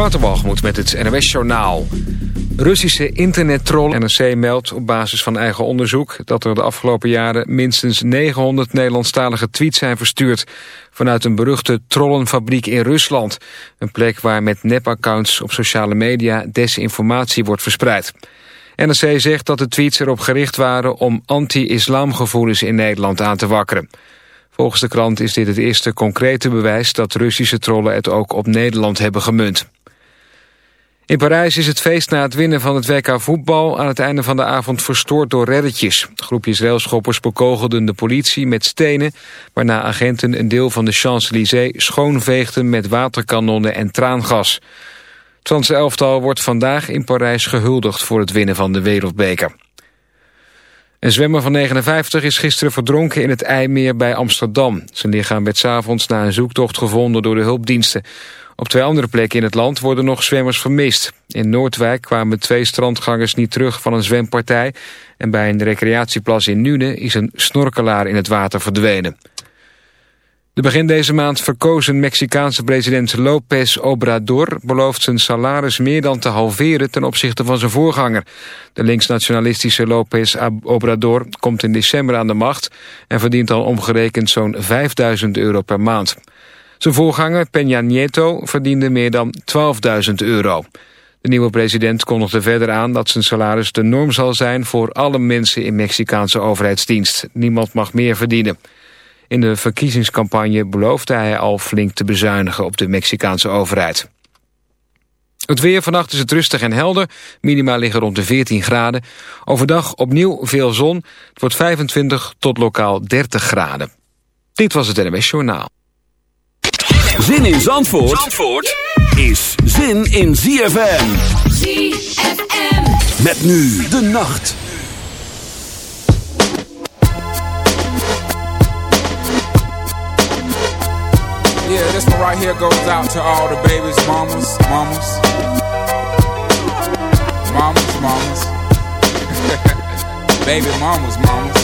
Waterwalgemoed met het NOS Journaal. Russische internettroll NRC meldt op basis van eigen onderzoek... dat er de afgelopen jaren minstens 900 Nederlandstalige tweets zijn verstuurd... vanuit een beruchte trollenfabriek in Rusland. Een plek waar met nepaccounts op sociale media desinformatie wordt verspreid. NRC zegt dat de tweets erop gericht waren om anti-islamgevoelens in Nederland aan te wakkeren. Volgens de krant is dit het eerste concrete bewijs dat Russische trollen het ook op Nederland hebben gemunt. In Parijs is het feest na het winnen van het WK voetbal aan het einde van de avond verstoord door reddetjes. Groepjes railschoppers bekogelden de politie met stenen, waarna agenten een deel van de Champs-Élysées schoonveegden met waterkanonnen en traangas. Het Franse elftal wordt vandaag in Parijs gehuldigd voor het winnen van de wereldbeker. Een zwemmer van 59 is gisteren verdronken in het IJmeer bij Amsterdam. Zijn lichaam werd s'avonds na een zoektocht gevonden door de hulpdiensten. Op twee andere plekken in het land worden nog zwemmers vermist. In Noordwijk kwamen twee strandgangers niet terug van een zwempartij... en bij een recreatieplas in Nune is een snorkelaar in het water verdwenen. De begin deze maand verkozen Mexicaanse president López Obrador... belooft zijn salaris meer dan te halveren ten opzichte van zijn voorganger. De linksnationalistische López Obrador komt in december aan de macht... en verdient al omgerekend zo'n 5000 euro per maand. Zijn voorganger Peña Nieto verdiende meer dan 12.000 euro. De nieuwe president kondigde verder aan dat zijn salaris de norm zal zijn... voor alle mensen in Mexicaanse overheidsdienst. Niemand mag meer verdienen. In de verkiezingscampagne beloofde hij al flink te bezuinigen op de Mexicaanse overheid. Het weer vannacht is het rustig en helder. Minima liggen rond de 14 graden. Overdag opnieuw veel zon. Het wordt 25 tot lokaal 30 graden. Dit was het NMS Journaal. Zin in Zandvoort, Zandvoort is zin in ZFM. ZFM. Met nu de nacht. Yeah, this one right here goes out to all the babies, mamas, mamas. Mamas, mamas. Baby mamas, mamas.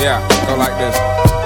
Yeah, go like this.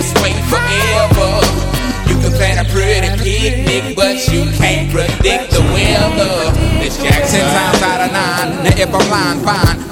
Way forever. You can plan a pretty picnic, but you can't predict the weather. Jackson times out of nine. Now if I'm lying, fine.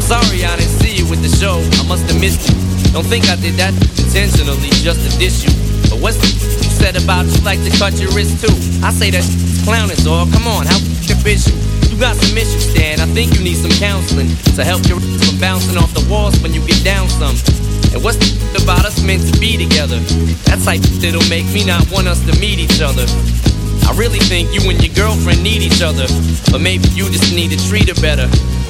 I'm sorry I didn't see you with the show. I must have missed you. Don't think I did that intentionally just to diss you. But what's the you said about you like to cut your wrist too? I say that clowning, dog. Come on, how is you? You got some issues, Stan. I think you need some counseling to help your from bouncing off the walls when you get down some. And what's the about us meant to be together? That type that'll make me not want us to meet each other. I really think you and your girlfriend need each other, but maybe you just need to treat her better.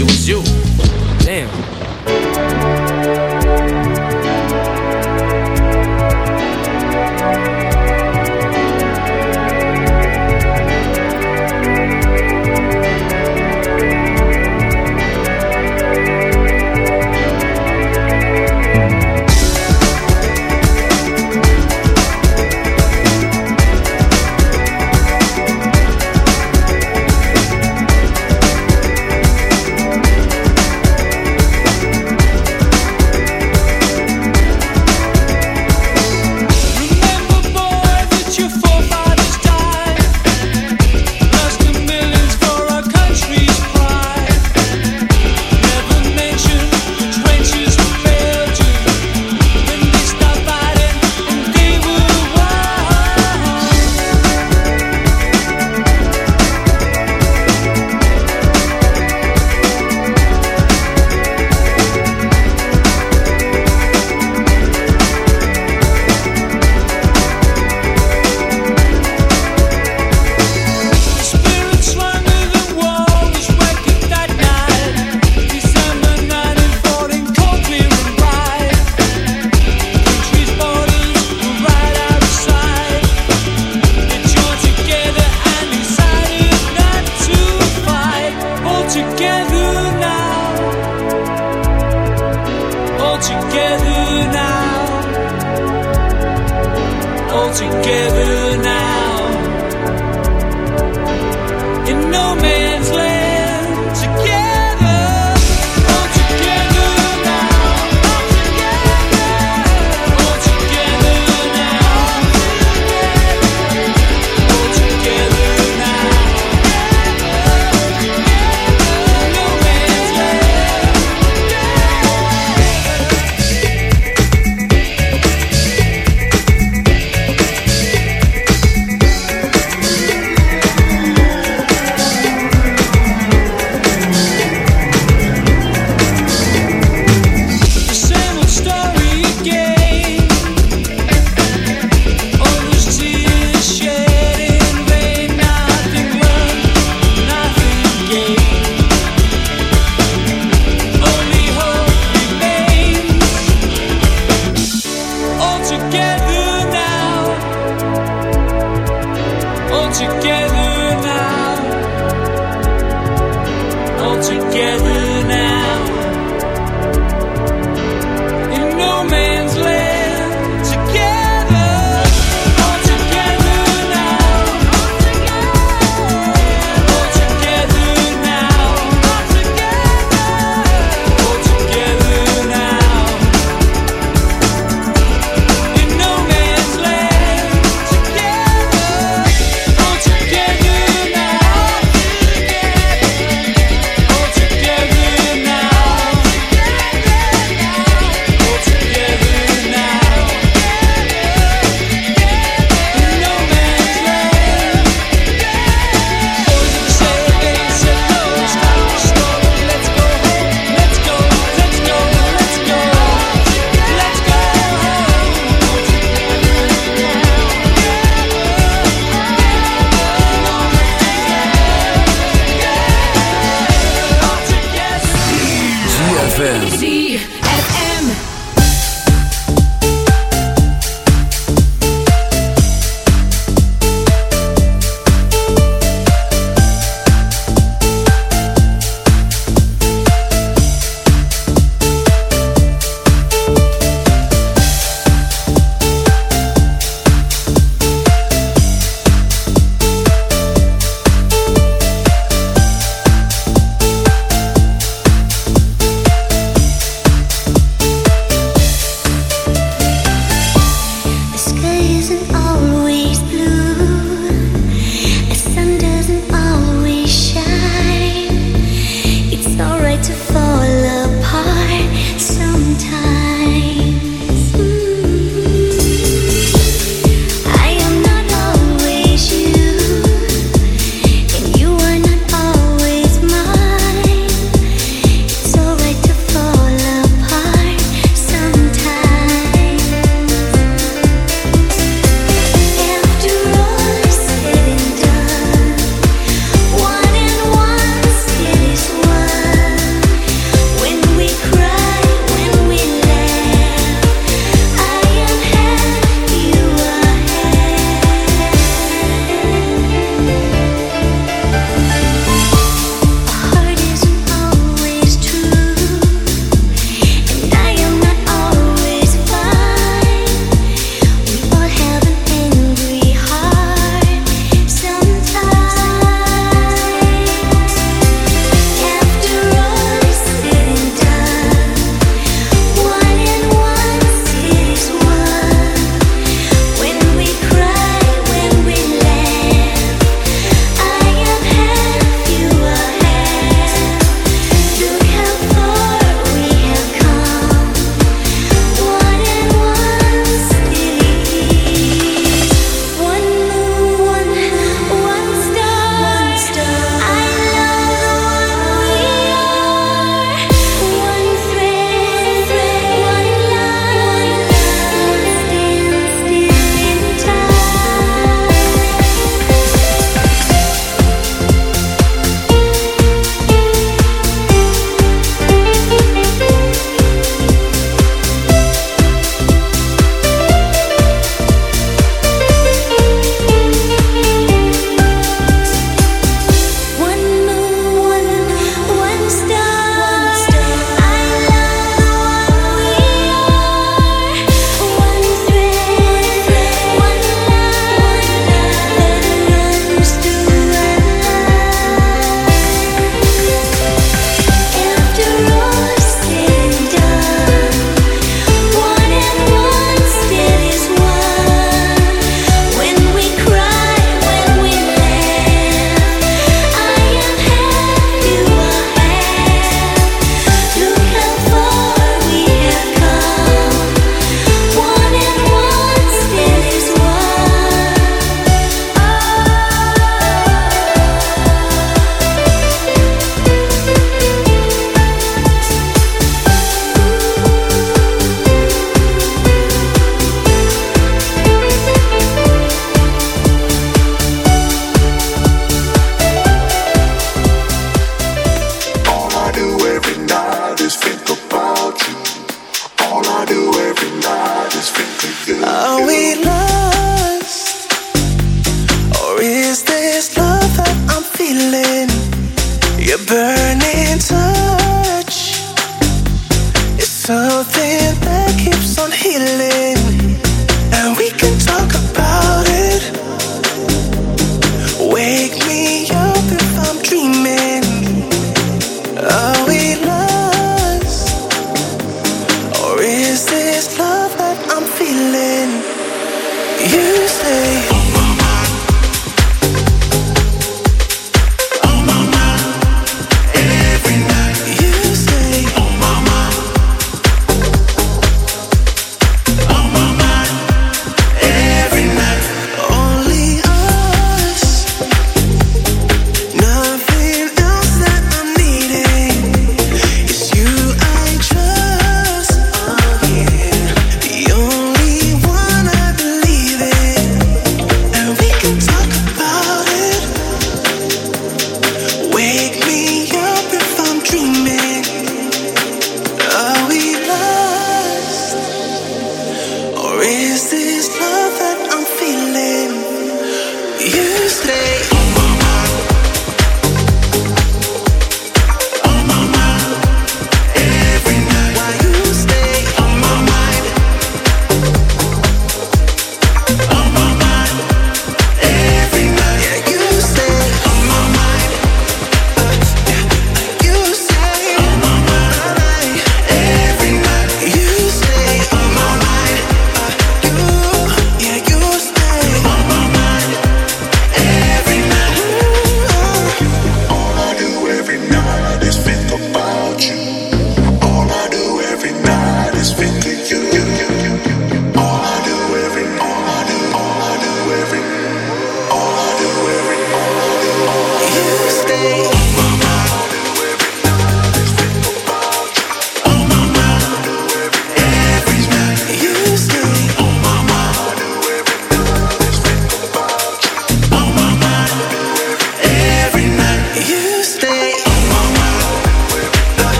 it was you. Damn. Together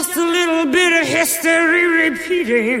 just a little bit of history repeating.